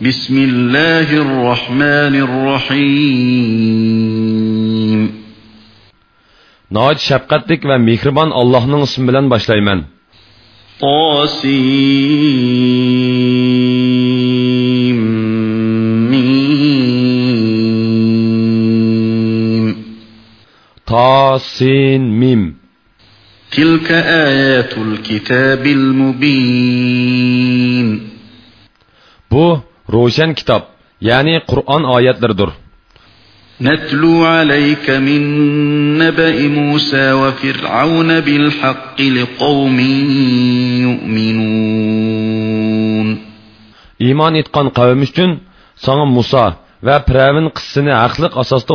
بسم الله الرحمن الرحيم. نهاد شبقتك ومهربان الله نصم بلن باشلايمن تاسين ميم تلك آيات الكتاب المبين. بو روشن كتاب يعني قرآن آيات لردر نتلو عليك من نبأ موسى وفرعون بالحق لقوم يؤمنون إيمان إتقان قوم üçün sana Musa ve Pravin kıssını aklık asasta.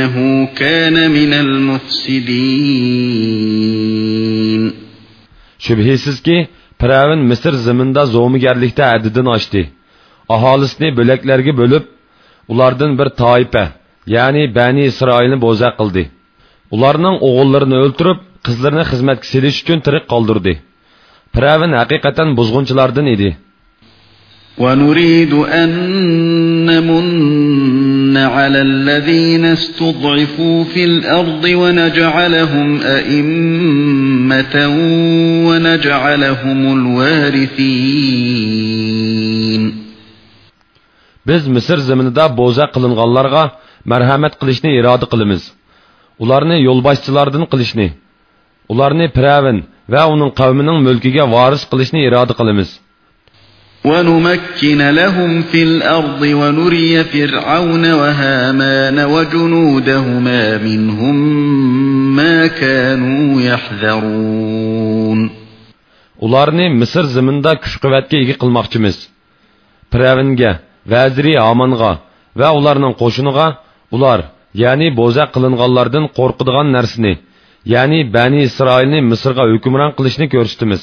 إنه كان من المفسدين Şübhisizki Firavun Misr zimində zo'migarlikda haddidan oshdi. Aholisini bo'laklarga bo'lib, ulardan bir toifa, ya'ni Bani Isroilni bo'za qildi. Ularning o'g'illarini o'ltirib, qizlarini xizmatga selish uchun tirik qoldirdi. Firavun haqiqatan buzg'unchilardan edi. ونريد أن نمن على الذين استضعفوا في الأرض ونجعلهم أئمة ونجعلهم الوارثين Biz Misr zaminida bo'za qilinganlarga marhamat qilishni iroda qilamiz. Ularni yo'lboshchilardan qilishni, ularni Firavun va uning qavmining mulkiga voris qilishni iroda qilamiz. ونمكن لهم في الأرض ونري فرعون وهامان وجنودهما منهم ما كانوا يحذرون ularni misr ziminda kuch quvvatga ega qilmoqchimiz Firavunga, vaziri Hamonga va ularning qo'shiniga ular ya'ni bo'za qilinganlardan qo'rqadigan narsani ya'ni bani isroilni misrga hukmron qilishni ko'rsatamiz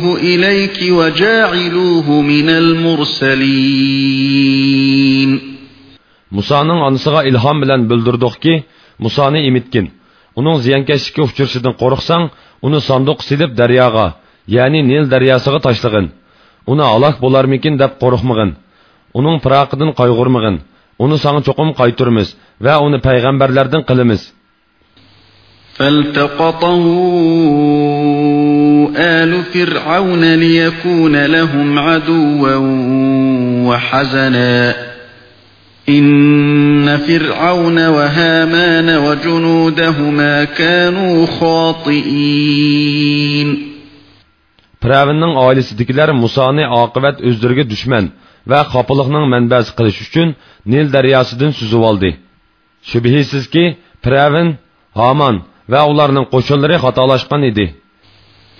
رادوه إليك وجاعلوه من المرسلين musoning onasiga ilhom bilan bildirdikki musoni imitgin uning ziyonkashlikka uchrashidan qo'rqsang uni sanduq silib daryoga ya'ni nil daryosiga tashlag'in uni halok bo'larmikin deb qo'rqmag'in uning firoqidan qayg'urmag'in uni sana cho'qim qayturmiz va uni payg'ambarlardan qilamiz فالتقطه آل فرعون ليكون لهم عدوا وحزنا إن فرعون وهامان وجنودهما كانوا خاطئين Firavunning oilasidagilar Musoni oqibat o'zlariga dushman va xopiliqning manbasi qilish uchun Nil daryosidan suzib oldi. Shubhisizki, Firavun, Haman va ularning qo'shinlari xatolashgan edi.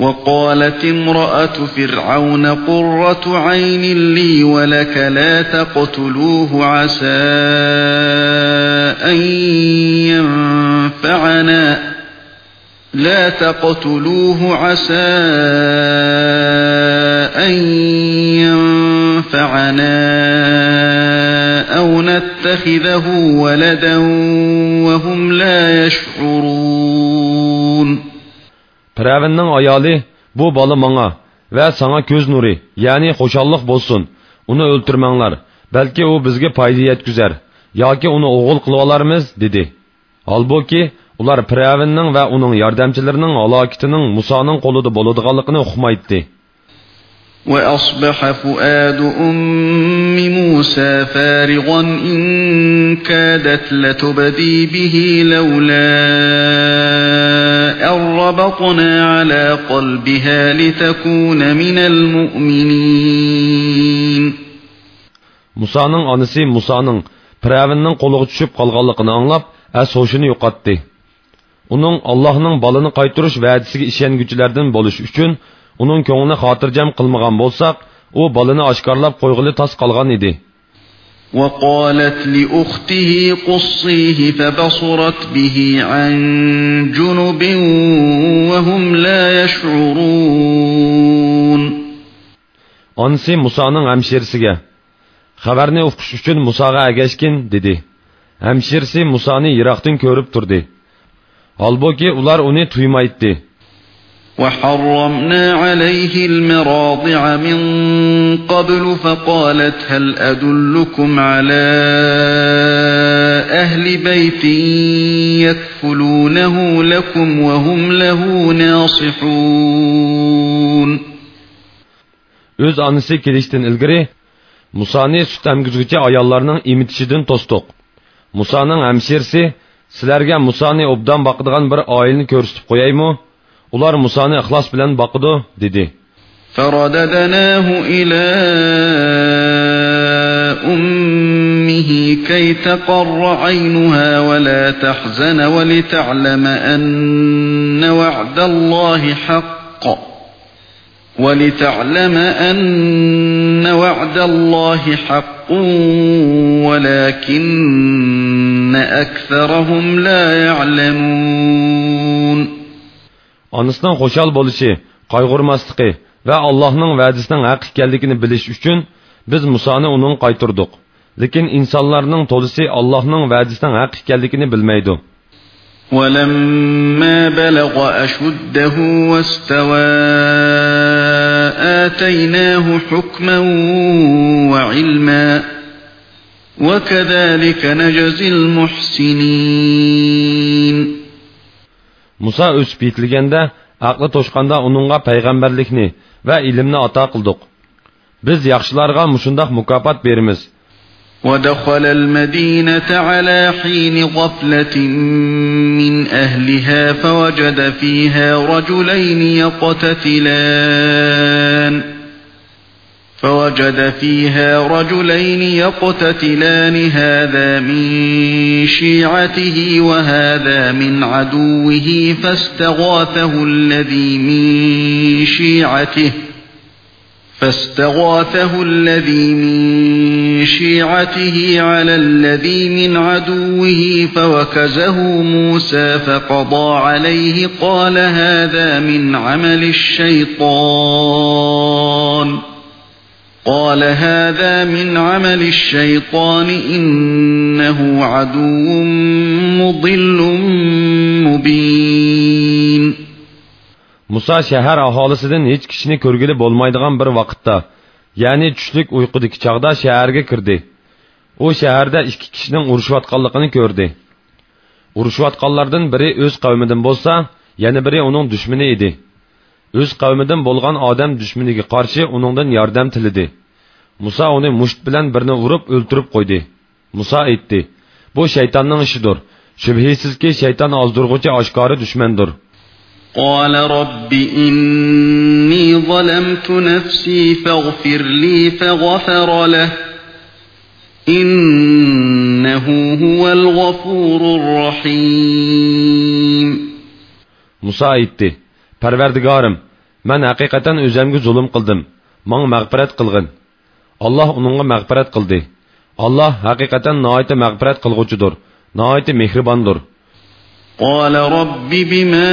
وقالت امرأة فرعون قرة عين لي ولك لا تقتلوه عسى أن ينفعنا لا تقتلوه عسى أن ينفعنا أو نتخذه ولدا وهم لا يشعرون Firavunning ayoli bu bola menga va sana ko'z nuri, ya'ni xushalliq bo'lsin. Uni o'ltirmanglar, balki u bizga foyda yetkazar yoki uni o'g'il qilib olarmiz dedi. Holbuki ular Firavunning va uning yordamchilarining halokatining Musoning qo'lida bo'ladiganligini uqmaydi. وأصبح فؤاد أم موسى فارغا إن كادت لتبدي به لولا أن ربطنا على قلبها لتكون من المؤمنين Musa'nın anısı Musa'nın Piravinning qo'liga tushib qolganligini anglab, as hoshini yo'qotdi. Uning Allohning balini qaytarish va'dasiga ishonguchilardan bo'lish uchun uning ko'nglini xotirjam qilmagan bo'lsak, u balini oshkorlab qo'yg'ili tos qolgan edi. وقالت لأخته قصيه فبصرت به عن جنب وهم لا يشعرون Ansi Musa'nın hemşirisiga xabarni o'qish uchun Musoga agashgin dedi. Hamshirsi Musoni yiroqdan ko'rib turdi. Holbuki ular uni tuymaydi. وحرمنا عليه المراضع من قبل فقالت هل أدلكم على أهل بيت يكفلونه لكم وهم له ناصحون Öz anısı kelişten ilgiri Musani süt emgizgüçe ayallarının imitishidan to'sdiq. Musaning hamshirsi sizlarga Musani obdan boqadigan bir oilani ko'rsatib qo'yaymi? Ular musoni ixlos bilan boqidi dedi. فرددناه إلى أمه كي تقر عينها ولا تحزن ولتعلم أن وعد الله حق ولتعلم أن وعد الله حق ولكن أكثرهم لا يعلمون onasining xushal bo'lishi qayg'urmasligi va allohning va'dasining haq ekanligini bilish uchun biz musoni uning qaytirdik lekin insonlarning to'lisi allohning va'dasining haq ekanligini bilmaydi ولما بلغ أشده واستوى آتيناه حكما وعلما وكذلك نجزي المحسنين Musa o'sib yetilganda, aqli to'shqanda uningga payg'ambarlikni va ilmni ato qildik. Biz yaxshilarga mushundoq mukofot beramiz. ودخل المدينة على حين غفلة من أهلها فوجد فيها رجلين يقتتلان فوجد فيها رجلين يقتتلان هذا من شيعته وهذا من عدوه فاستغاثه الذي من شيعته فاستغاثه الذي من شيعته على الذي من عدوه فوكزه موسى فقضى عليه قال هذا من عمل الشيطان. قال هذا من عمل الشيطان إنه عدو مضل مبين Musa shahar aholisidan hech kishini ko'rgili bo'lmaydigan bir vaqtda, ya'ni tushlik uyqudagi chog'da shaharga kirdi. U shaharda ikki kishining urushayotganligini ko'rdi. Urushayotganlardan biri o'z qavmidan bo'lsa, yana biri uning dushmani edi. o'z qavmidan bo'lgan odam dushmaniga qarshi uningdan yordam tilidi muso uni musht bilan birni urib o'ltirib qo'ydi muso aytdi bu shaytonning ishidir shubhisizki shayton ozdirg'uchi oshkori dushmandir قال رب إني ظلمت نفسي فاغفر لي فغفر له إنه هو الغفور الرحيم موسى aytdi parvardigorim man haqiqatan o'zimga zulm qildim manga mag'firat qilg'in alloh uningga mag'firat qildi alloh haqiqatan noiti mag'firat qilg'uchidir noiti mehribondir قال رب بما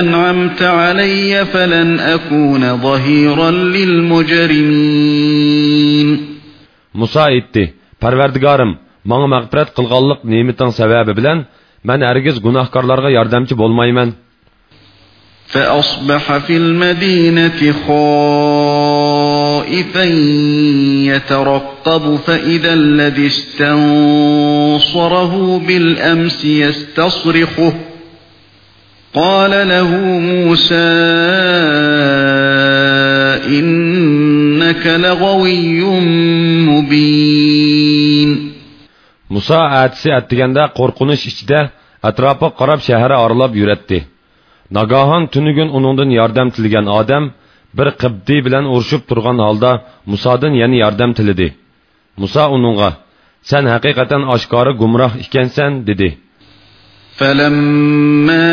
أنعمت علي فلن أكون ظهيرا للمجرمين Musa aytdi parvardigorim manga mag'firat qilganlik ne'mating sababi bilan من أرجز gunohkorlarga yordamchi bo'lmayman فأصبح في المدينة خائفا يترقب فإذا الذي استنصره بالأمس يستصرخه. قال له موسى إنك لغوي مبين. Musa atisi attiganda qo'rqinish ichida atrofiga qarab shahar oralab yuratdi. Nagahan tunigun uningdan yordam tilgan odam bir qibdi bilan urushib turgan holda Musodan yana yordam tilidi. Musa uningga: "Sen haqiqatan oshkora gumroh ekansan" dedi. فلما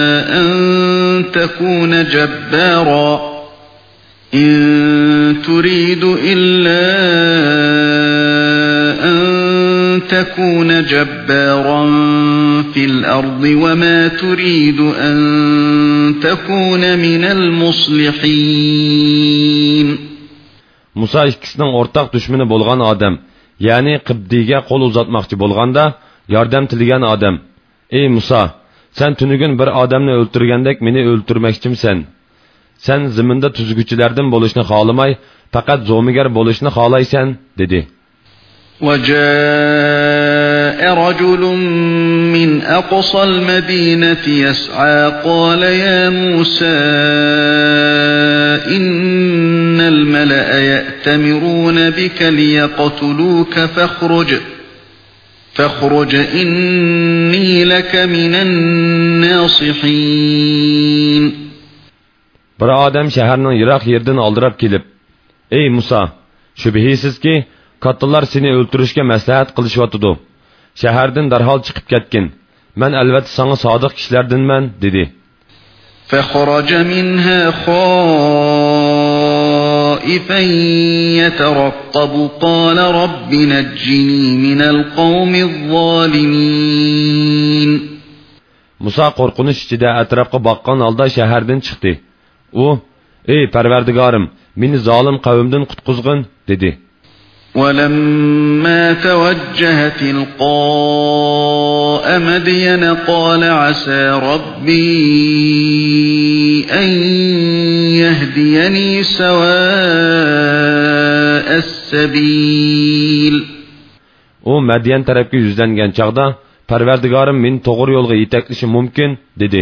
تكون جبارا إن تريد إلا أن تكون جبارا في الأرض وما تريد أن تكون من المصلحين muso ikkisining o'rtaq dushmani bo'lgan odam ya'ni qibdiyga qo'l uzatmoqchi bo'lganda yordam tilagan odam ey muso sen tunugun bir odamni o'ltirgandek meni o'ltirmoqchimisan sen ziminda tuzguchilardan bo'lishni xohlamay faqat zo'migar bo'lishni xohlaysan dedi وجاء رجل من أقصى المدينة يسعى قال يا موسى إن الملأ يأتمرون بك ليقتلوك فاخرج فاخرج إني لك من الناصحين Bir odam shaharning yiroq yerdan oldirab kelib, "Ey Musa, shubhisizki, kattalar seni o'ltirishga maslahat qilishyotidi. Shahardan darhol chiqib ketgin. Men albatta senga sodiq kishilardanman" dedi. فخرج منها خائفا يترقب قال رب نجني من القوم الظالمين. موسى قرقنش جدا اترقى باقان الدا شهردن چختي أو اي پروردگارم مني ظالم قومدن قطقزغن دده ولما توجه تلقاء مدين قال عسى ربي أن يهديني سواء السبيل u madyan tarafga yuzlangan chog'da parvardigorim meni to'g'ri yo'lga yetaklishi mumkin dedi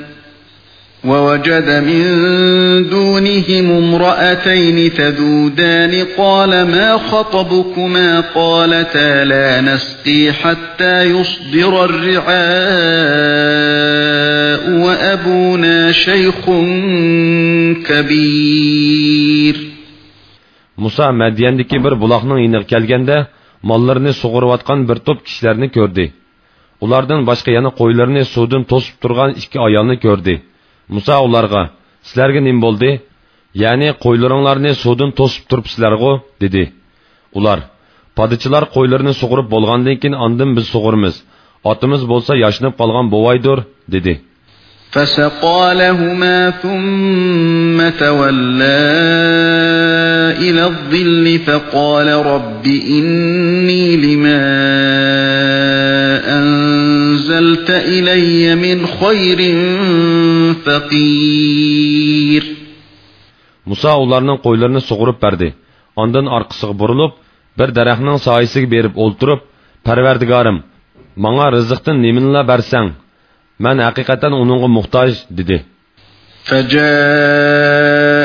ووجد من دونهم امرأتين تذودان قال ما خطبكما قالتا لا نسقي حتى يصدر الرعاء وأبونا شيخ كبير موسى مدياندكي بر بلاخنان بلاخنا كالغن ده mallarını صغر واتقان top كشلرني كردي Onlardan başka yana صودن sudun tosup durgan iki ayağını. Muso ularga sizlarga nim bo'ldi ya'ni qo'ylaringlarni suvdan to'sib turibsizlarg'u dedi ular podichilar qo'ylarini sug'urib bo'lgandan keyin andin biz sug'urmiz otimiz bo'lsa yashinib qolgan bovaydir dedi فسقى لهما ثم تولى إلى الظل فقال رب إني لما أنزلت إلي من خير فقير muso ularning qo'ylarini sug'urib berdi ondan orqasiga burilib bir daraxtning soyasiga berib o'ltirib parvardigorim manga rizqdan niminla bersang man haqiqatan uningga muhtoj dedi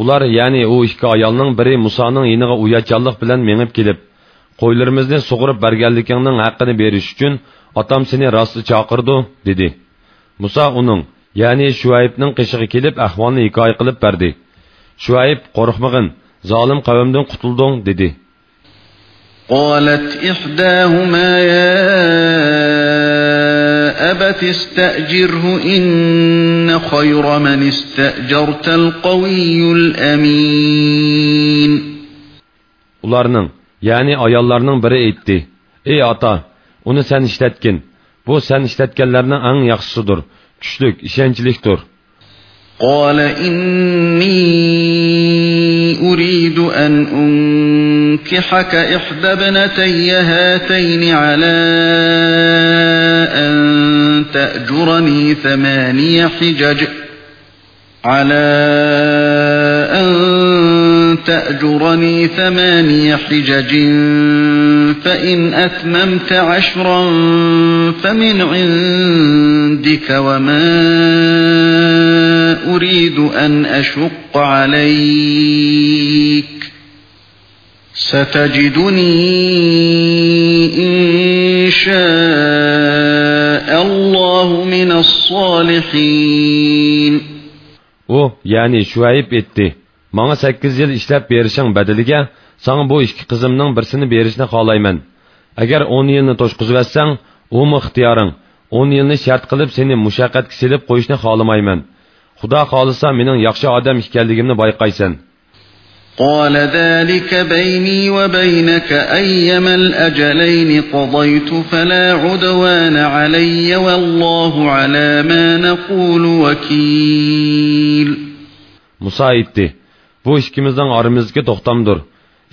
Ular yani o ikki ayolning biri Musoning yiniga uyatchanlik bilan mengib kelib, qo'ylarimizni sug'urib berganligingning haqqini berish uchun otam seni rosti chaqirdi, dedi. Musa uning, ya'ni Shuaybning qishig'i kelib ahvolni hikoya qilib berdi. Shuayb qo'rqmag'in, zolim qavmdan qutulding, dedi. قالت إحداهما يا أبت استأجره إن خير من استأجرت القوي الأمين Ularning, ya'ni ayollarning biri aytdi: "Ey ota, uni sen ishlatgin. Bu sen ishlatganlarning eng yaxshisidir, kuchlik, ishonchlikdir." قال إني أريد أن أنكحك إحدى ابنتي هاتين على أن تأجرني ثماني حجج على أن تأجرني ثماني حجج فإن أتممت عشرا فمن عندك وما أريد أن أشق عليك ستجدني إن شاء الله من الصالحين u ya'ni shuayb etdi manga sakkiz yil ishlab berishing badaliga sanga bu ikki qizimning birsini berishni xohlayman agar o'n yilni to'shqizvatsang umi ixtiyoring o'n yilni shart qilib seni mushaqqatga silib qo'yishni xohlamayman xudo xohlasa mening yaxshi odam ekanligimni bayqaysan قال ذلك بيني وبينك أيما الأجلين قضيت فلا عدوان علي والله على ما نقول وكيل Musa aytdi, bu ikkimizning oramizdagi to'xtamdir.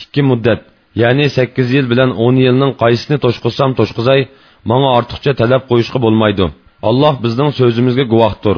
Ikki muddat, ya'ni 8 yil bilan 10 yilning qaysini to'shqizsam to'shqizay, menga ortiqcha talab qo'yishga bo'lmaydi. Alloh bizning so'zimizga guvohdir.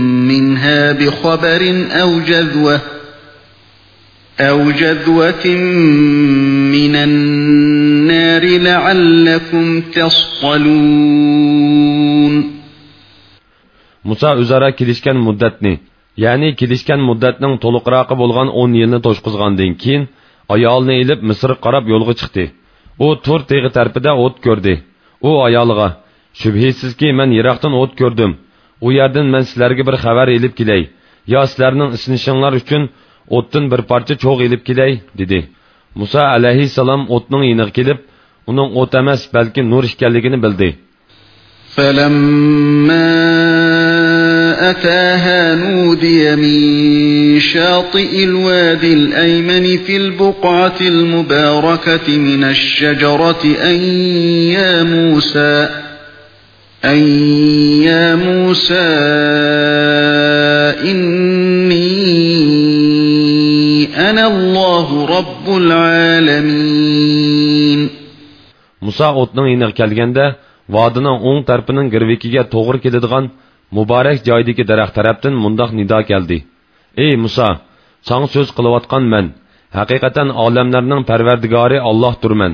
بخبر أو جذوة أو جذوة من النار لعلكم تصطلون Musa o'zaro kelishgan muddatni, ya'ni kelishgan muddatning to'liqroqi bo'lgan 10 yilni to'shqizgandan keyin ayolni ilib Misrga qarab yo'lga chiqdi. U Tur teg'i tarafida o't ko'rdi. U ayolga: "Shubhisizki, men Yiroqdan o't ko'rdim. U yerdan men sizlarga bir xabar ilib kelay yo sizlarning isinishinglar uchun o'tdan bir parcha cho'g' ilib kelay dedi muso alayhissalom o'tning yiniga kelib uning o't emas balki nur ekanligini bildi فلما أتاها نودي من شاطئ الوادي الأيمن في البقعة المباركة من الشجرة أن يا موسى أن يا موسى إني أنا الله رب العالمين Musa o'tning yiniga kelganda vodining o'ng tarafining girvikiga to'g'ri keladigan muborak joydagi daraxt tarafdan mundoq nido keldi ey muso sang so'z qilayotgan man haqiqatan olamlarning parvardigori ollohdirman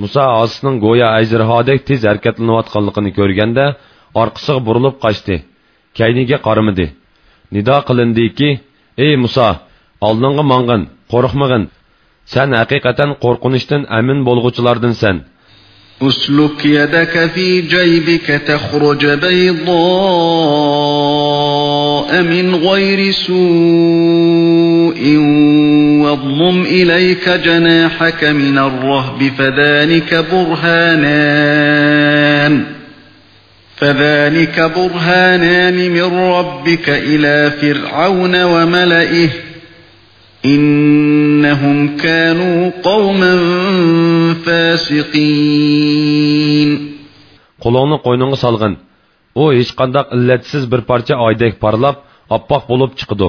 muso osisning go'yo ajrihodek tez harakatlanayotganligini ko'rganda orqasiga burilib qochdi kayniga qaramadi nido qilindiki ey muso oldinga mong'in qo'rqmag'in Sen haqiqatan qo'rqinishdan amin bo'lg'uchilardansan. أسلك يدك في جيبك تخرج بيضاء من غير سوء واضمم إليك جناحك من الرهب فذلك برهانان فذلك برهانان من ربك إلى فرعون وملئه إنهم كانوا قوما فاسقين Qo'lingni qo'yningga solg'in. U hech qanday illatsiz bir parcha oydek parlab, oppoq bo'lib chiqadi.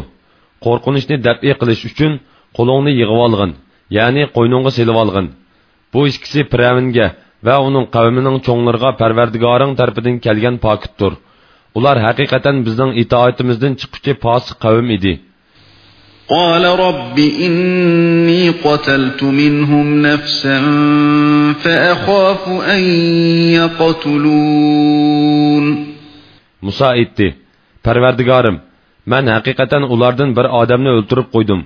Qo'rqinishni dab'i qilish uchun qo'lingni yig'ib olg'in, ya'ni qo'yningga selib olg'in. Bu ikkisi Piravinga va uning qavmining cho'nglariga Parvardigoring tarafidan kelgan pokitdir. Ular haqiqatan bizning itoatimizdan chiquvchi posiq qavm edi. قال رب إني قتلت منهم نفسا فأخاف أن يقتلون Musa aytdi: Parvardigorim, men haqiqatan ulardan bir odamni o'ltirib qo'ydim.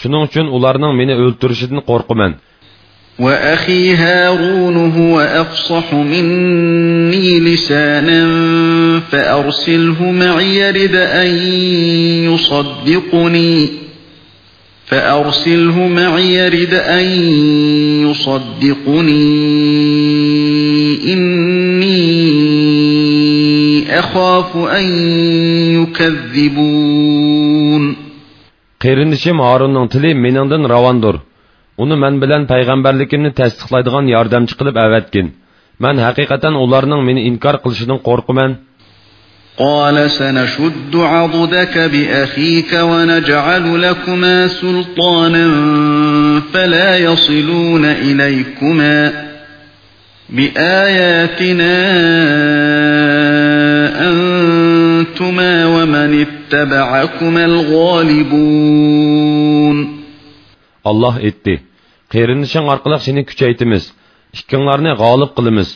Shuning uchun ularning meni o'ltirishidan qo'rqaman. وأخي هارون هو أفصح مني لسانا فأرسله معي يرد أن يصدقني فأرسله معي يرد أن يصدقني إني أخاف أن يكذبون Qerinishim Harunning tili meningdan ravondir. Uni men bilan payg'ambarligimni tasdiqlaydigan yordamchi qilib avatgin. Men haqiqatan ularning meni inkor qilishidan qo'rqaman. قال سنشد عضدك بأخيك ونجعل لكما سلطانا فلا يصلون إليكما بآياتنا أنتما ومن اتبعكما الغالبون Allah etdi. Qerinishing orqali seni kuchaytimiz. Ikkinglarni g'olib qilamiz.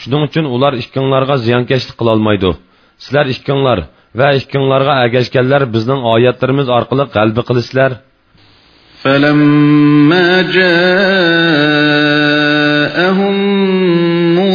Shuning uchun ular ikkinglarga ziyonkashlik qila olmaydi. sizlar ikkinglar va ikkinglarga ergashganlar bizning oyatlarimiz orqali g'alba qilisizlar فلما جاءهم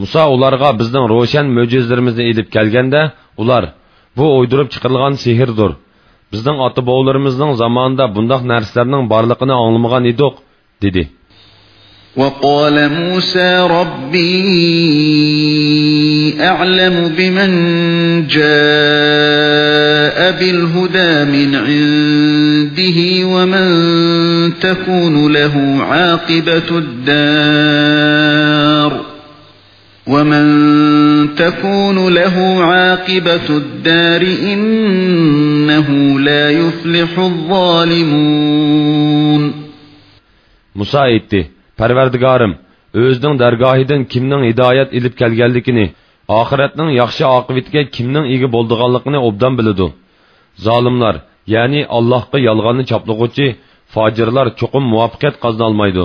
Musa ularga bizning ro'shan mo'jizlarimizni elib kelganda, ular bu o'ydirib chiqarilgan sehrdir. Bizning ota-bovlarimizning zamonida bundoq narsalarning borligini anglamagan edik, dedi. وقال موسى ربي أعلم بمن جاء بالهدى من عنده ومن تكون له عاقبة الدار ومن تكون له عاقبة الدار إنه لا يفلح الظالمون موسى etti. Parvardigorim, o'zining dargohidan kimning hidoyat ilib kelganligini, oxiratning yaxshi oqibatiga kimning ega bo'ldiganligini obdan biladi. Zolimlar, ya'ni Allohga yolg'onni choplag'uvchi fojirlar cho'qim muvaffaqiyat qozona olmaydi.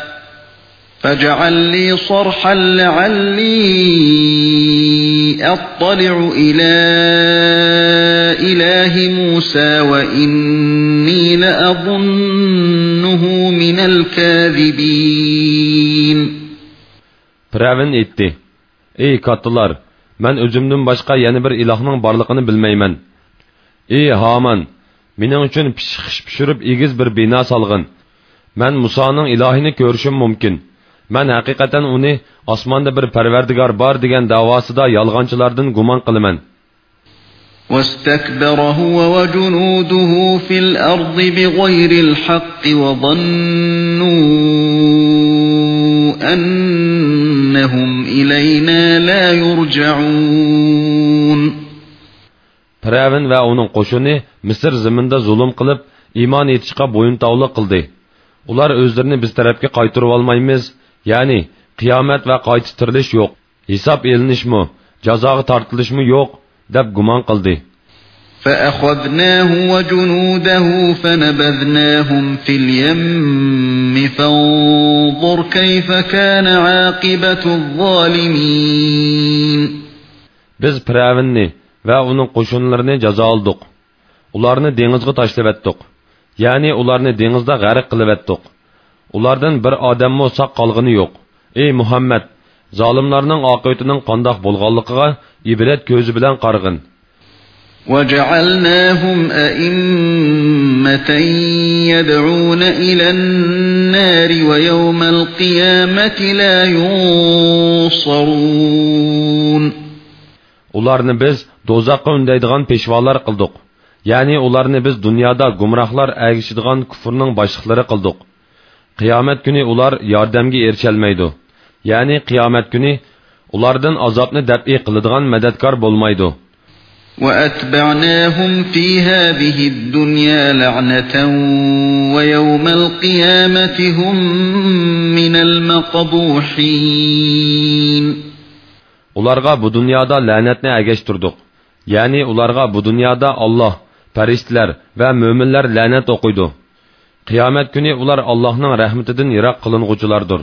فاجعل لي صرحا لعلي أطلع إلى إله موسى وإني لأظنه من الكاذبين Firavun aytdi: "Ey kattalar, men o'zimdan boshqa yana bir ilohning borligini bilmayman. Ey Haman, mening uchun pishiq pishirib egiz bir bino solg'in. Men Musoning ilohini ko'rishim mumkin. Men haqiqatan uni osmonda bir parvardigor bor degan davosida yolg'onchilardan gumon qilaman." واستكبر هو وجنوده في الأرض بغير الحق وظنوا أنهم إلينا لا يرجعون Firavun va uning qo'shini Misr zaminda zulm qilib, iymon etishga bo'yintovliq qildi. Ular o'zlarini biz tarafga qaytarib olmaymiz, ya'ni qiyomat va qayta tirilish yo'q, hisob elinishmi, jazoga tortilishmi yo'q deb gumon qildi. فأخذناه وجنوده فنبذناهم في اليم فانظر كيف كان عاقبة الظالمين Biz Firavunni va uning qo'shinlarini jazo oldik. Ularni dengizga tashlab etdik. Ya'ni ularni dengizda g'arq qilib etdik. Ulardan bir odammo saq qolgani yo'q. Ey Muhammad, zolimlarning oqibatining qandoq bo'lganligiga ibrat ko'zi bilan qarg'in. وجعلناهم أئمة يدعون إلى النار ويوم القيامة لا ينصرون Ularni biz dozaqqa undaydigan peshvolar qildik. Ya'ni ularni biz dunyoda gumrohlar agishadigan kufrning boshliqlari qildik. Qiyomat kuni ular yordamga erisholmaydi. Ya'ni qiyomat kuni ulardan azobni dab'i qiladigan madadkor bo'lmaydi. وأتبعناهم في هذه الدنيا لعنة ويوم القيامة هم من المقبوحين Ularga bu dunyoda la'natni agashtirdik. Ya'ni ularga bu dunyoda Alloh, farishtalar va mo'minlar la'nat o'qiydi. Qiyomat kuni ular Allohning rahmatidan yiroq qilinguchilardir.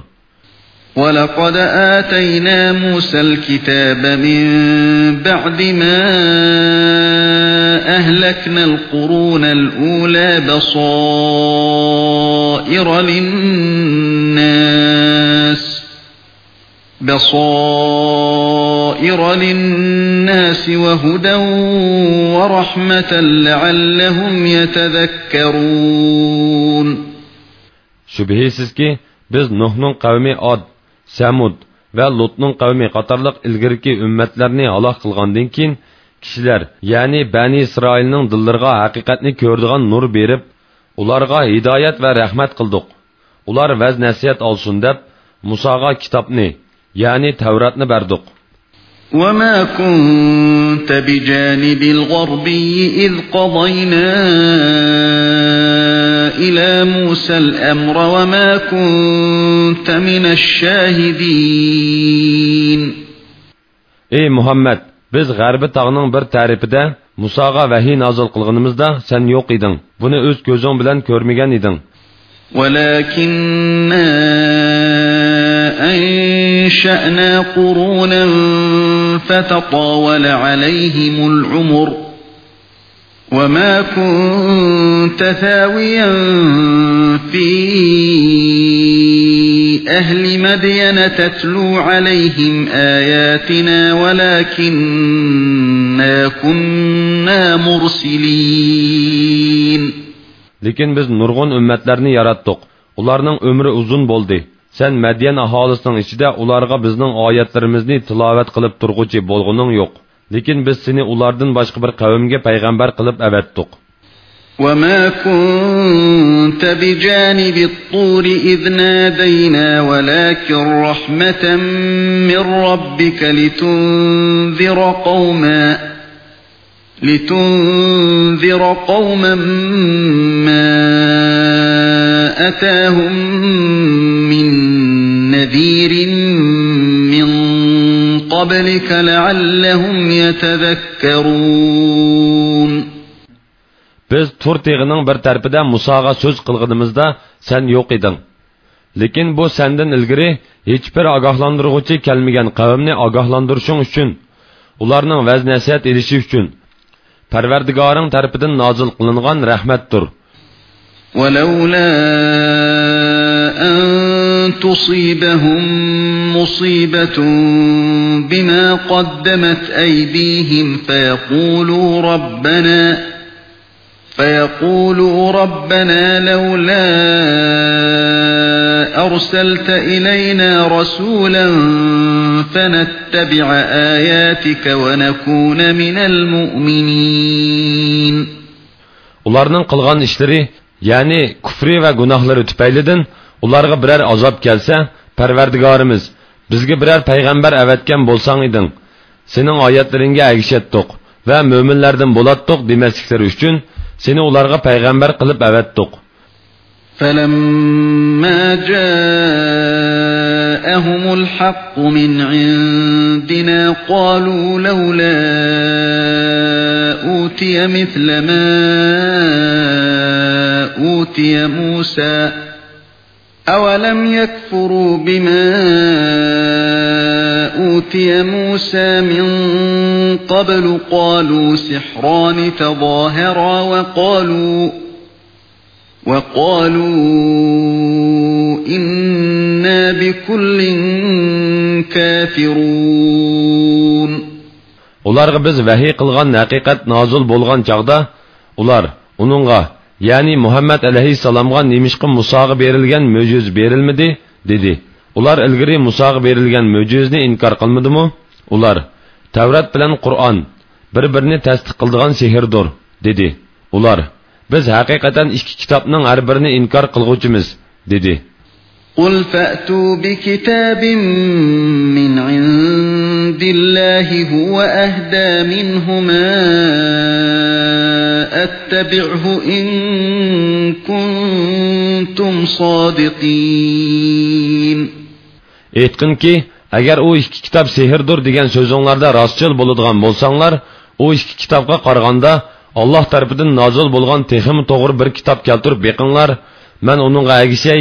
ولقد آتينا موسى الكتاب من بعد ما أهلكنا القرون الأولى بصائر للناس بصائر للناس وهدى ورحمة لعلهم يتذكرون Şübhisiz ki biz Nuh'nun kavmi Ad, Samud va Lutning qavmi qatorliq ilgirki ummatlarni halok qilgandan keyin kishilar, ya'ni Bani Isroilning dillariga haqiqatni ko'rdigan nur berib, ularga hidoyat va rahmat qildik. Ular vaz nasihat olsun deb Musoga kitobni, ya'ni Tavratni berdik. وما كنت بجانب الغربي إذ قضينا إلى موسى الأمر وما كنت من الشاهدين Ey Muhammed, biz G'arbi tog'ning bir tarafida Musoga vahiy nozil qilganimizda sen yo'q eding. Buni o'z ko'zing bilan ko'rmagan eding. ولكننا أنشأنا قرونا فتطاول عليهم العمر وما كنت ثاويا في أهل مدين تتلو عليهم آياتنا ولكننا كنا مرسلين Lekin biz nurg'un ummatlarni yaratdik. Ularning umri uzun bo'ldi. Sen Madyan aholisining ichida ularga bizning oyatlarimizni tilovat qilib turg'uchi bo'lg'uning yo'q. Lekin biz seni ulardan boshqa bir qavmga payg'ambar qilib avatdik. وما كنت بجانب الطور إذ نادينا ولكن رحمة من ربك لتنذر قوما لتنذر قوما ما أتاهم قبلك لعلهم يتذكرون Biz Tur teg'ining bir tarafida Musoga so'z qilganimizda sen yo'q eding. Lekin bu sendan ilgari hech bir ogohlantiruvchi kelmagan qavmni ogohlantirishing uchun, ularning vaz nasihat edishi uchun Parvardigoring tarafidan nozil qilingan rahmatdir. ولولا أن تصيبهم مصيبة بما قدمت أيديهم فيقولوا ربنا فيقولوا ربنا لولا أرسلت إلينا رسولا فنتبع آياتك ونكون من المؤمنين. Ularning qilgan ishlari ya'ni kufri va gunohlari tupaylidin ularga biror azob kelsa parvardigorimiz bizga biror payg'ambar avatgan bo'lsang eding sening oyatlaringga agishatdiq va mo'minlardan bo'latdiq demasliklari uchun seni ularga payg'ambar qilib avatdiq فلما جاءهم الحق من عندنا قالوا لولا أوتي مثل ما أوتي موسى أولم يكفروا بما أوتي موسى من قبل قالوا سحران تظاهرا وقالوا وقالوا إنا بكل كافرون ularga biz vahiy qilgan haqiqat nozil bo'lgan chog'da ular uningga ya'ni muhammad alayhissalomga nemishqa musoga berilgan mo'jiz berilmidi dedi ular ilgari musoga berilgan mo'jizni inkor qilmadimi ular tavrat bilan qur'on bir birini tasdiq qildigan sehrdir dedi ular biz haqiqatan ikki kitobning har birini inkor qilg'uvchimiz dedi قل فأتوا بكتاب من عند الله هو أهدى منهما أتبعه إن كنتم صادقين aytqinki agar u ikki kitob sehrdir degan so'zinglarda rostchil bo'ladigan bo'lsanglar u ikki kitobga qaraganda olloh tarafidan nozil bo'lgan texim to'g'ri bir kitob keltirib beqinglar man uningga agishay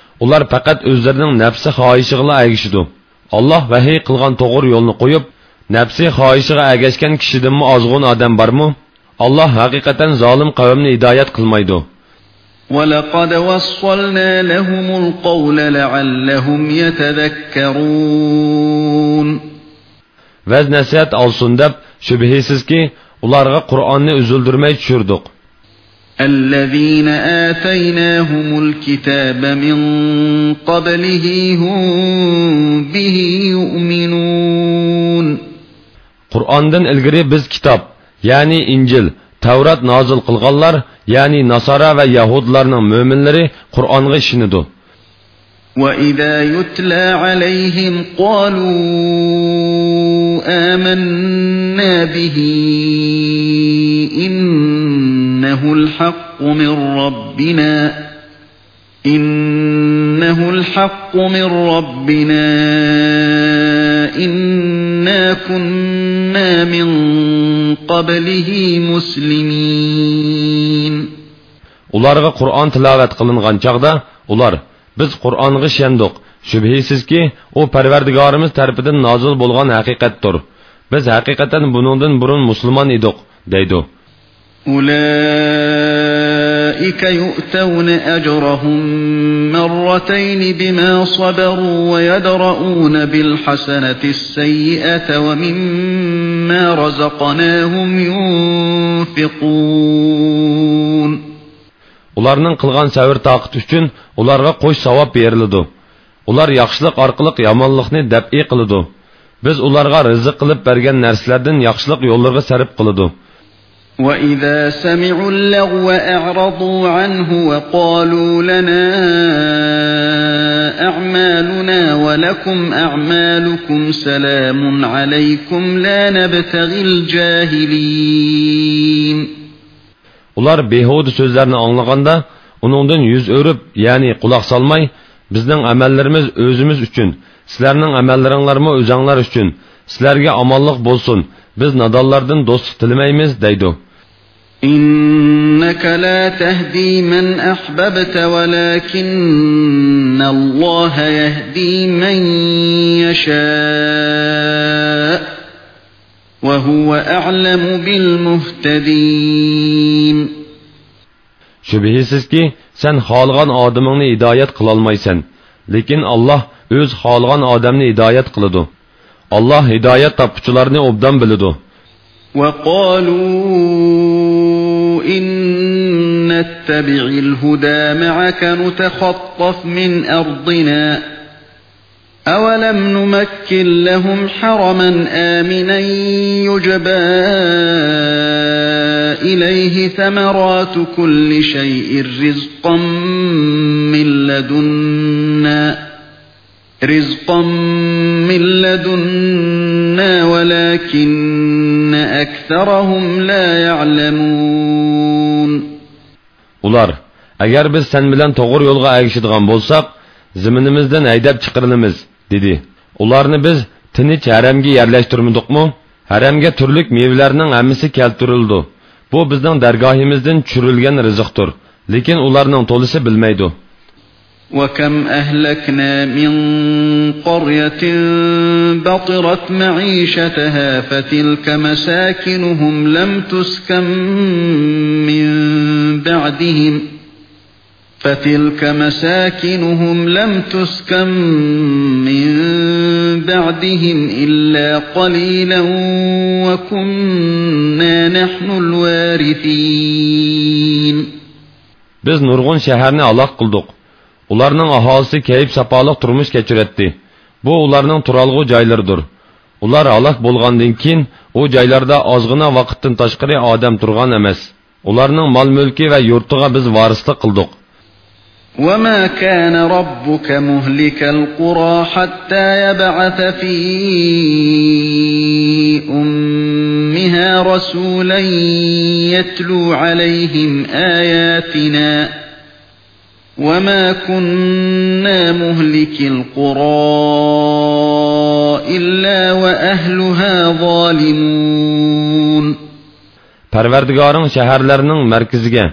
ular faqat o'zlarining nafsi xohishiga agishidi olloh vahiy qilgan to'g'ri yo'lni qo'yib nafsi xohishiga agashgan kishidanmi ozg'un odam bormi olloh haqiqatan zolim qavmni hidoyat qilmaydi ولقد وصلنا لهم القول لعلهم يتذكرون vaz nasihat olsin deb shubhisizki ularga qur'onni uzildirmay tushirdik الذين آتيناهم الكتاب من قبله هم به يؤمنون. قرآن الگری بز كتاب يعني انجل تورات نازل قلغالار يعني نصارى و یهودلارن مؤمنلری قرآنغی شنیدو وَإِذَا يُتْلَى عَلَيْهِمْ قَالُوا آمَنَّا بِهِ إِنَّ إنه الحق من ربنا إنه الحق من ربنا إنا كنا من قبله مسلمين ularga qur'on tilovat qilingan chog'da ular biz qur'onga shendiq shubhisizki u parvardigorimiz tarafidan nozil bo'lgan haqiqatdir biz haqiqatan buningdan burun musulmon edik deydi أولئك يؤتون أجرهم مرتين بما صبروا ويدرؤون بالحسنة السيئة ومما رزقناهم ينفقون ularning qilgan savr toqiti uchun ularga qo'sh savob beriladi ular yaxshilik orqali yomonlikni dab'iy qiladi biz ularga rizq qilib bergan narsalardan yaxshilik yo'llarga sarf qiladi وإذا سمعوا اللغو أعرضوا عنه وقالوا لنا أعمالنا ولكم أعمالكم سلام عليكم لا نبتغي الجاهلين ular behuda so'zlarni anglaganda uningdan yuz o'rib ya'ni quloq solmay bizning amallarimiz o'zimiz uchun sizlarning amallaringlarmi o'zanglar uchun sizlarga omonlik bo'lsin biz nodonlardan do'stlik tilamaymiz deydi إنك لا تهدي من أحببت ولكن الله يهدي من يشاء وهو أعلم بالمهتدين Şübihisiz ki sen xalgan adamını hidayet kılalmaysan. Lekin Allah öz xalgan adamını hidayet kılıdı. Allah hidayet tapıcılarını obdan bilidu. وقالوا إن نتبع الهدى معك نتخطف من أرضنا أولم نمكن لهم حرما آمنا يجبى إليه ثمرات كل شيء رزقا من لدنا رزقا من لدنا ولكن أكثرهم لا يعلمون Ular, agar biz sen bilan to'g'ri yo'lga agishadigan bo'lsak, ziminimizdan haydab chiqarilamiz, dedi. Ularni biz tinch haramga yerlashtirmadikmi? Haramga turlik mevalarning hammasi keltirildi. Bu bizning dargohimizdan tushirilgan rizqdir. Lekin ularning to'lisi bilmaydi. وكم أهلكنا من قرية بطرت معيشتها فتلك مساكنهم لم تسكن من بعدهم فتلك مساكنهم لم تسكن من بعدهم إلا قليلا وكنا نحن الوارثين Biz nurg'un shaharni aloq qildik. Ularning aholisi kayib sapoliq turmush kechiratdi. Bu ularning turalg'u joylaridir. Ular aloq bo'lgandan keyin u joylarda ozg'ina vaqtdan tashqari odam turgan emas. Ularning mol-mulki va yurtiga biz varislik qildik. وما كان ربك مهلك القرى حتى يبعث في أمها رسولا يتلو عليهم آياتنا وما كنا مهلك القرى إلا وأهلها ظالمون Parvardigoring shaharlarning markaziga,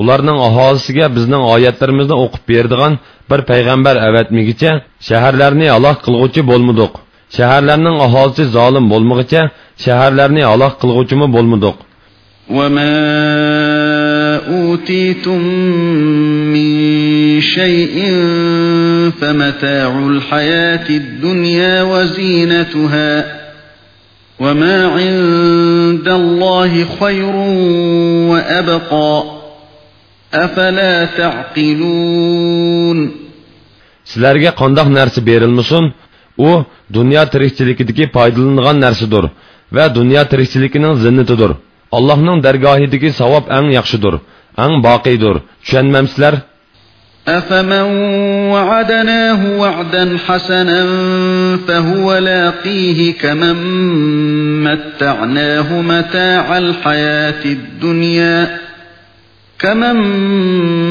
ularning aholisiga bizning oyatlarimizni o'qib beradigan bir payg'ambar avatmigicha shaharlarni aloq qilg'uchi bo'lmadik. Shaharlarning aholisi zolim bo'lmagicha shaharlarni aloq qilg'uchimi bo'lmadik. وما أوتيتم من شيء فمتاع الحياة الدنيا وزينتها وما عند الله خير وأبقى أفلا تعقلون. سلرگه قنده نرسی المسن أو دنیا تریختیلیکی دیگی پایدلنگان نرسی دور و دنیا تریختیلیکینن زنیتی دور Allohning dargohidagi savob eng yaxshidir, eng boqiydir. Tushunmamsizlar? أفمن وعدناه وعدا حسنا فهو لاقيه كمن متعناه متاع الحياة الدنيا كمن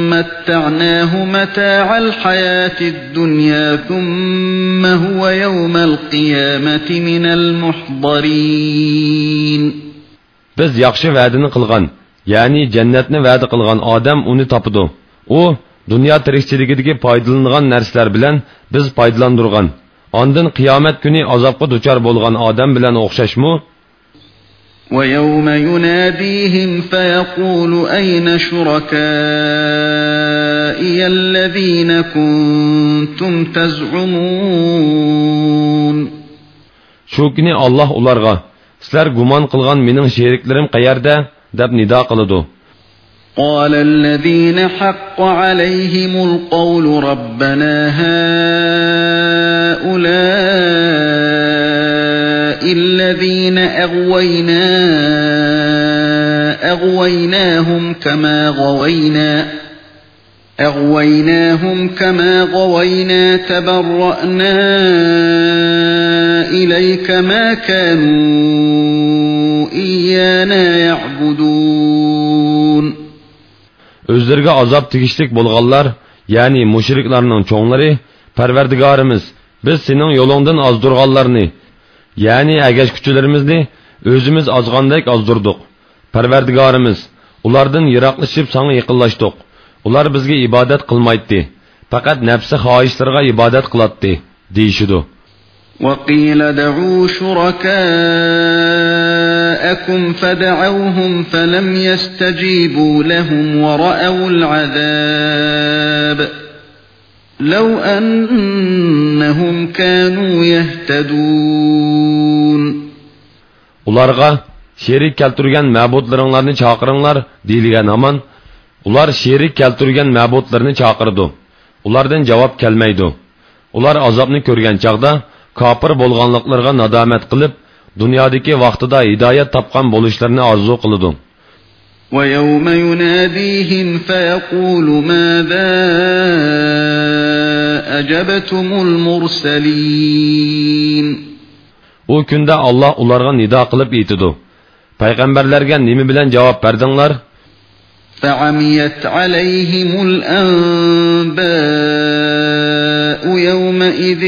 متعناه متاع الحياة الدنيا ثم هو يوم القيامة من المحضرين Biz yaxshi va'dani qilgan, ya'ni jannatni va'da qilgan odam uni topidi. U dunyo tirikchiligidagi foydalangan narsalar bilan biz foydalandirgan. Ondan qiyomat kuni azobga duchor bo'lgan odam bilan o'xshashmi? ويوم يناديهم فيقول أين شركائي الذين كنتم تزعمون Shu kuni Alloh ularga sizlar gumon qilgan mening sheriklarim qayerda deb nido qiladi. قال الذين حق عليهم القول ربنا هؤلاء الذين أغوينا أغويناهم كما غوينا أغويناهم كما غوينا تبرأنا إليك ما كانوا إيانا يعبدون Özlərə azab tegishlik bo'lganlar, ya'ni mushriklarning cho'nglari, Parvardigorimiz, biz sening yo'lingdan ozdurganlarni, ya'ni agashkuchilarimizni o'zimiz ozgandek ozdirdik. Parvardigorimiz, ulardan yiroqlashib sanga yaqinlashdik ular bizga ibodat qilmaydi faqat nafsi xohishlarga ibodat qiladi deyishidu وقيل دعوا شركاءكم فدعوهم فلم يستجيبوا لهم ورأوا العذاب لو أنهم كانوا يهتدون ularga sherik keltirgan ma'budlaringlarni chaqiringlar deyilgan aman ular sherik keltirgan ma'budlarni chaqirdi ulardan javob kelmaydi ular azobni ko'rgan chog'da kofir bo'lganliklariga nadomat qilib dunyodagi vaqtida hidoyat topgan bo'lishlarini orzu qiladi ويوم يناديهم فيقول ماذا أجبتم المرسلين u kunda Alloh ularga nido qilib aytidi payg'ambarlarga nima bilan javob berdinglar فعميت عليهم الأنباء يومئذ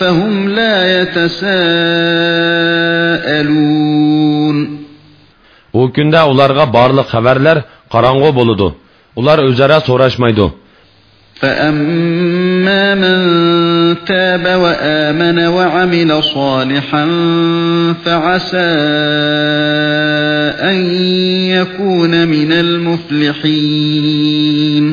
فهم لا يتساءلون O günde onlara bağırlı haberler karango buludu. Onlar üzere soruşmaydı. فَأَمَّا مَنْ تَابَ وَآمَنَ وَعَمِلَ صَالِحًا فَعَسَى أَنْ يَكُونَ مِنَ الْمُفْلِحِينَ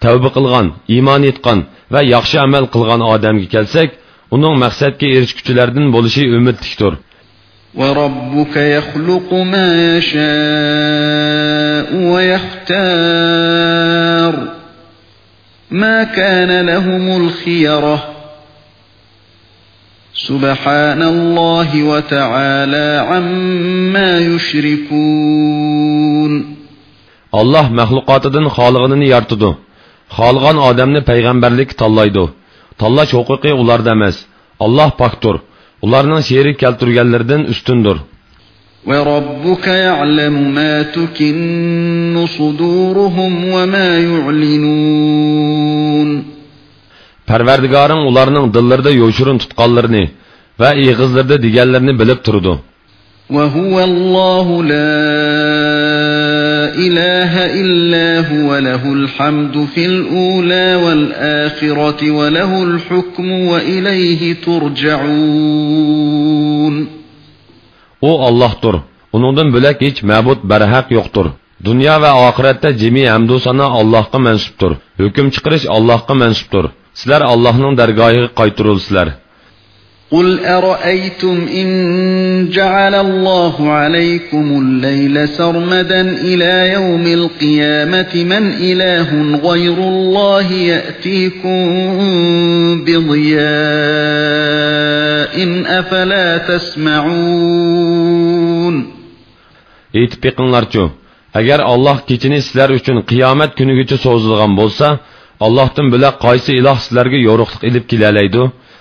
تَوْبِ قِلْغَانْ إيمان يتقن va yaxshi amal qilgan odamga kelsak uning maqsadga erishguchilardan bo'lishi umidlikdir وربك يخلق ما يشاء ويختار ما كان لهم الخيرة سبحان الله وتعالى عما يشركون alloh maxluqotidan xolig'ini yaratadi xohlagan odamni payg'ambarlik tanlaydi tanlash huquqi ularda emas alloh pokdir ularning sherik kelturganlaridan ustundir وربك يعلم ما تكن صدورهم وما يعلنون parvardigoring ularning dillarida yo'shirin tutqanlarini va ig'izlarda deganlarini bilib turdi وهو الله لا إله إلا هو له الحمد في الأولى والآخرة وله الحكم وإليه ترجعون u ollohdir uningdan bo'lak hech ma'bud barhaq yo'qdir dunyo va oxiratda jimi hamdu sano allohga mansubdir hukm chiqarish allohga mansubdir sizlar allohning dargohiga qaytirilsizlar قل أرأيتم إن جعل الله عليكم الليل سرمدا إلى يوم القيامة من إله غير الله يأتيكم بضياء أفلا تسمعون aytib beqinglarchu agar olloh kechini sizlar uchun qiyomat kunigacha so'zilgan bo'lsa allohdan bila qaysi iloh sizlarga yo'riqlik ilib kelalaydi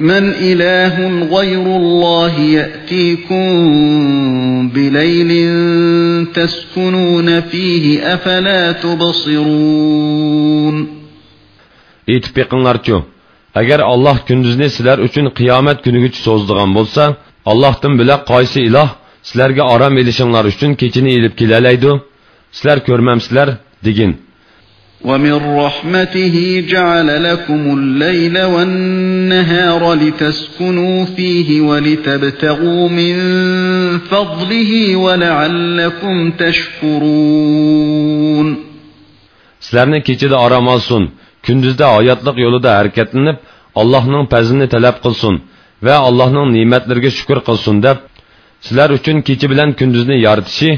من إله غير الله يأتيكم بليل تسكنون فيه أفلا تبصرون aytib beqinglarchu agar alloh kunduzni sizlar uchun qiyomat kunigacha so'zdigan bo'lsa allohdan bila qaysi iloh sizlarga orom elishinglar uchun kechini ilib kelalaydi sizlar ko'rmamsizlar degin ومن رحمته جعل لكم الليل والنهار لتسكنوا فيه ولتبتغوا من فضله ولعلكم تشكرون sizlarni kechida orom olsin kunduzda hayotliq yo'lida harakatlanib allohning fazlini talab qilsin va allohning ne'matlariga shukur qilsin deb sizlar uchun kecha bilan kunduzni yoritishi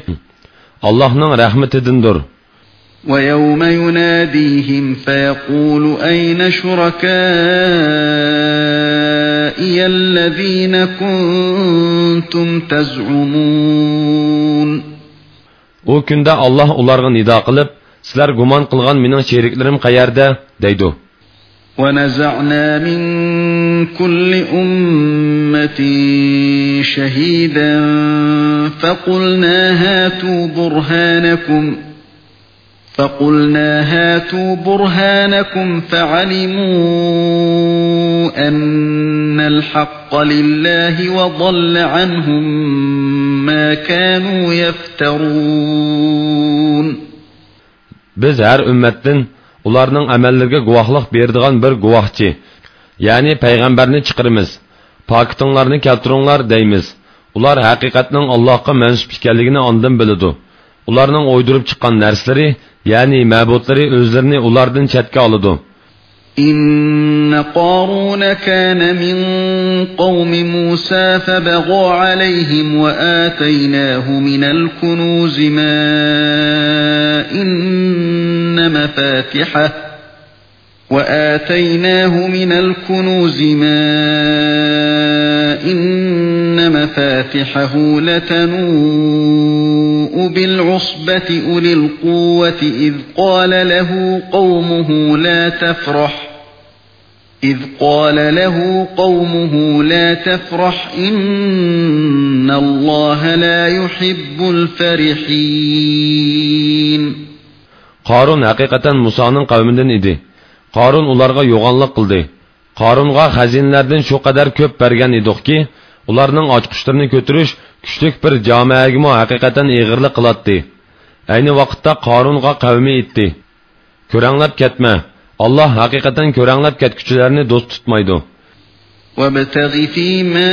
allohning rahmatidandir ويوم يناديهم فيقول أين شركائي الذين كنتم تزعمون؟ U kunda olloh ularga nido qilib sizlar gumon qilgan mening sheriklarim qayerda? deydi ونزعنا من كل أمة شهيدا فقلنا هاتوا برهانكم فقلنا هاتوا برهانكم فعلموا أن الحق لله وضل عنهم ما كانوا يفترون Biz her ümmetten ularning amallariga guvohlik beradigan bir guvohchi ya'ni payg'ambarni chiqirimiz pokitinglarni keltiringlar deymiz ular haqiqatning allohga mansub ekanligini ondan biladi ularning o'ydirib chiqqan narsalari ya'ni ma'budlari o'zlarini ulardan chetga oladi إن قارون كان من قوم موسى فبغى عليهم وآتيناه من الكنوز ما إن مفاتحه وآتيناه من الكنوز ما إن مفاتحه لتنوء بالعصبة أولي القوة إذ قال له قومه لا تفرح إذ قال له قومه لا تفرح إن الله لا يحب الفرحين قارون حقيقة Musa'nın qavmindən idi. Qarun ularga yo'g'onlik qildi. Qarunga xazinlardan shu qadar ko'p bergan edikki, ularning ochqishlarini ko'tarish kuchlik bir jamoaga haqiqatan ig'irlik qiladi. Ayni vaqtda Qarunga qavmi aytdi: "Ko'ranglab ketma. Alloh haqiqatan ko'ranglab ketguchilarni do'st tutmaydi." وابتغ فيما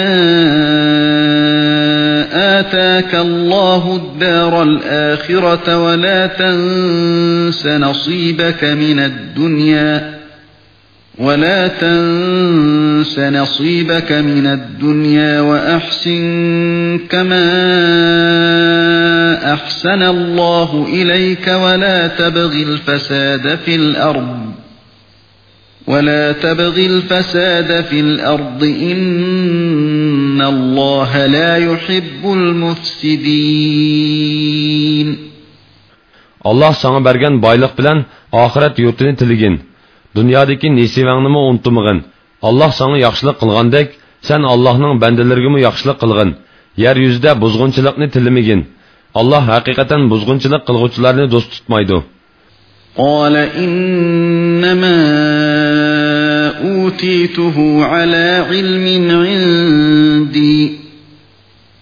آتاك الله الدار الآخرة ولا تنس نصيبك من الدنيا ولا تنس نصيبك من الدنيا وأحسن كما أحسن الله إليك ولا تبغ الفساد في الأرض ولا تبغ الفساد في الأرض إن الله لا يحب المفسدين Allah sana bergen baylık bilen ahiret yurtini tiligin. Dünyadaki nesivanımı unutmagın. Allah sana yaxşılık kılgandak, sen Allah'ın bendelergimi yaxşılık kılgın. Yeryüzde buzgunçılıkını tilimigin. Allah hakikaten buzgunçılık kılgıçlarını dost tutmaydı. قال إنما أوتيته على علم عندي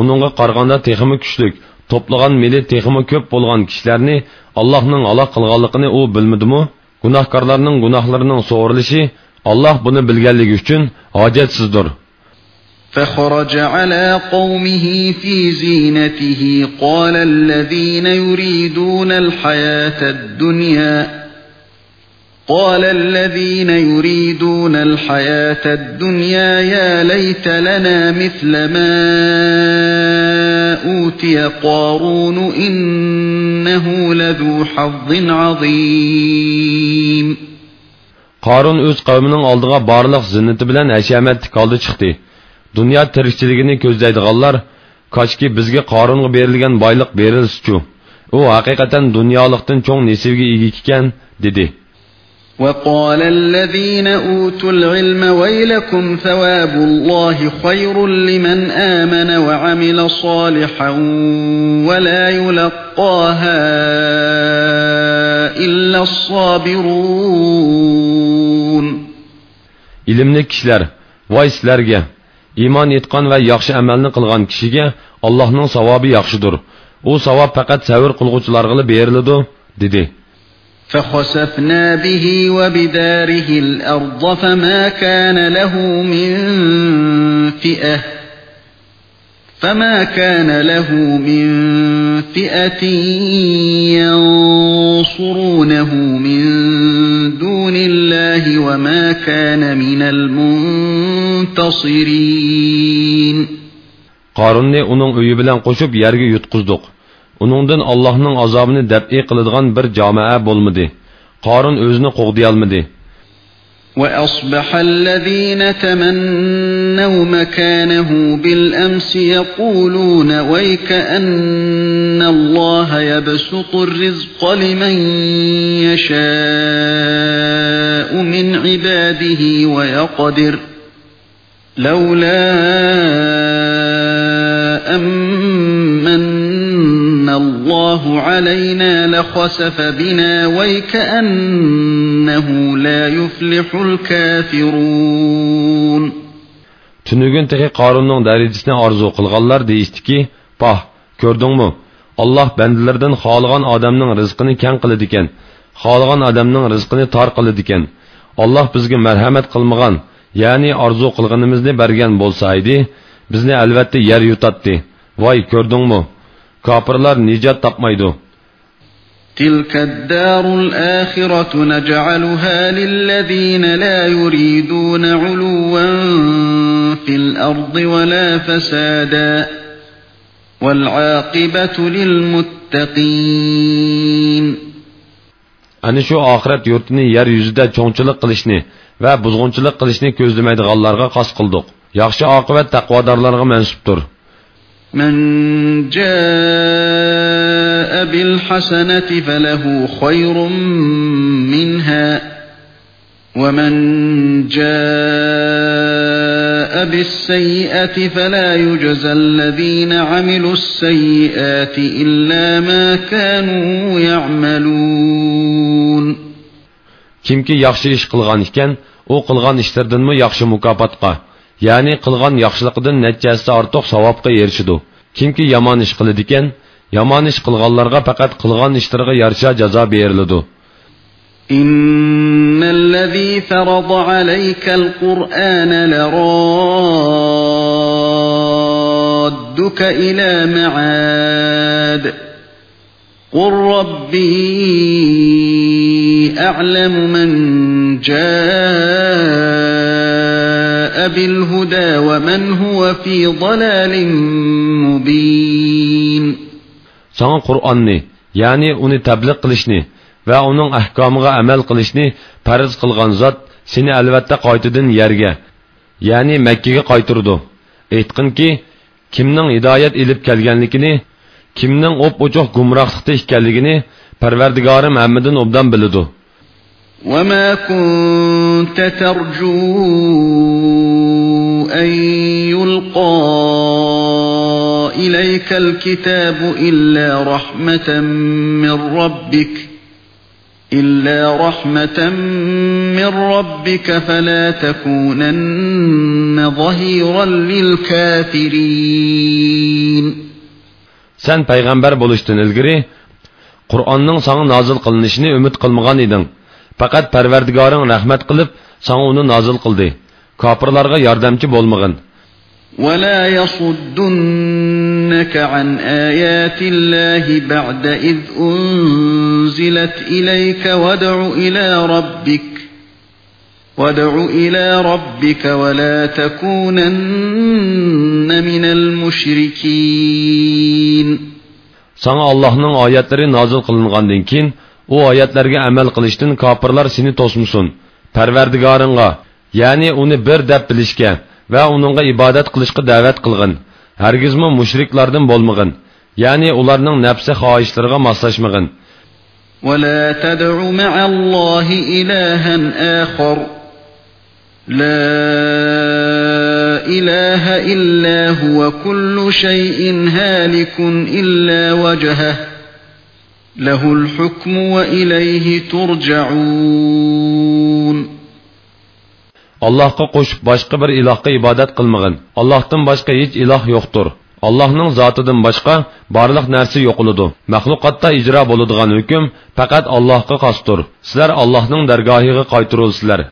uningga qaraganda texmi kuchlik, to'plagan mili texmi ko'p bo'lgan kishilarni Allohning aloq qilganligini u bilmadimi? Gunohkorlarning gunohlarining so'rilishi Alloh buni bilganligi uchun hojatsizdir. فخرج على قومه في زينته قال الذين يريدون الحياة الدنيا قال الذين يريدون الحياة الدنيا يا ليت لنا مثل ما أوتي قارون إنه لذو حظ عظيم Qarun o'z qavmining oldiga barliq zinnati bilan hashamatli holda chiqdi. Dunyo tirikchiligini ko'zlaydiganlar, kochki bizga Qarunga berilgan boylik berilsin-chu. U haqiqatan dunyolikdan cho'ng nasibiga ega ekan, dedi. وقال الذين أوتوا العلم ويلكم ثواب الله خير لمن آمن وعمل صالحا ولا يلقاها إلا الصابرون Ilimli kishilar, voy sizlarga, iymon etgan va yaxshi amalni qilgan kishiga Allohning savobi yaxshidir. U savob faqat savr qilguvchilarga beriladi, dedi. فخسفنا به وبداره الأرض فما كان له من فئة فما كان له من فئة ينصرونه من دون الله وما كان من المنتصرين Qarunni uning uyi bilan qo'shib yerga yutqizdik. Uningdan Allohning azobini dab'i qiladigan bir jamoa bo'lmadi. Qarun o'zini qo'g'diy olmadi. وأصبح الذين تمنوا مكانه بالأمس يقولون ويك أن الله يبسط الرزق لمن يشاء من عباده ويقدر لولا أمن علينا لخسف بنا ويكأنه لا يفلح الكافرون Tünügün tehi Karun'un derecesine arzu kılganlar deyişti ki, bah, gördün mü? Allah bendilerden haligan adamın rızkını ken kılıdiken, haligan adamın rızkını tar kılıdiken, Allah bizge merhamet kılmagan, yani arzu kılganımızını bergen bolsaydı, bizni elbette yer yutatdı. Vay gördün mü?'' Kofirlar nijot topmaydi. تلك الدار الآخرة نجعلها للذين لا يريدون علوا في الأرض ولا فسادا والعاقبة للمتقين Ani shu oxirat yurtini yer yuzida cho'ngchilik qilishni va buzg'unchilik qilishni ko'zlamaydiganlarga xos qildik. Yaxshi oqibat taqvodorlarga mansubdir. من جاء بالحسنة فله خير منها ومن جاء بالسيئة فلا يجزى الذين عملوا السيئات إلا ما كانوا يعملون. Kimki yaxshi ish qilgan ekan, u qilgan ishlardanmi yaxshi mukofotga ya'ni qilgan yaxshiliqidan nechasi ortiq savobga erishidi kimki yomon ish qiladi ekan yomon ish qilganlarga faqat qilgan ishlariga yarasha jazo beriladi إن الذي فرض عليك القرآن لرادك إلى معاد قل ربي أعلم من جاء بالهدى ومن هو في ضلال مبين Sana Qur'onni, ya'ni uni tabliq qilishni va uning ahkomiga amal qilishni farz qilgan zot seni albatta qaytadan yerga, ya'ni Makkaga qaytirdi. Aytqinki, kimning hidoyat ilib kelganligini, kimning o'p-o'choq gumrohlikda ekanligini Parvardigorim hammadan obdan biladi. وما كنت ترجو أن يلقى إليك الكتاب إلا رحمة من ربك إلا رحمة من ربك فلا تكونن ظهيرا للكافرين سن پیغمبر بولشتن الگری قرآنن سان نازل قلنشنی امید قلمغان ایدن فقط پروردگارن رحمت قلب سان اونو نازل قلدی kafirlarga yardımcı bolmagın. وَلَا يَصُدُّنَّكَ عَنْ آيَاتِ اللَّهِ بَعْدَ إِذْ أُنْزِلَتْ إِلَيْكَ وَادْعُ إِلَى رَبِّكَ وَادْعُ إِلَى رَبِّكَ وَلَا تَكُونَنَّ مِنَ الْمُشْرِكِينَ Sana Allah'ın ayetleri nazil kılıngandan keyin o ayetlerge amel qilishdan kafirlar seni tosmusun. Perverdigarınga ya'ni uni bir deb bilishga va uningga ibodat qilishga da'vat qilgin. Hargizmi mushriklardan bo'lmag'in. Ya'ni ularning nafsi xohishlariga moslashmag'in. ولا تدع مع الله إلها آخر لا إله إلا هو كل شيء هالك إلا وجهه له الحكم وإليه ترجعون Allahqa qo'shib boshqa bir ilohga ibodat qilmag'in. Allohdan boshqa hech iloh yo'qdir. Allohning zotidan boshqa barliq narsa yo'qoladi. Maxluqotda ijro bo'ladigan hukm faqat Allohga xosdir. Sizlar Allohning dargohiga qaytirilsizlar.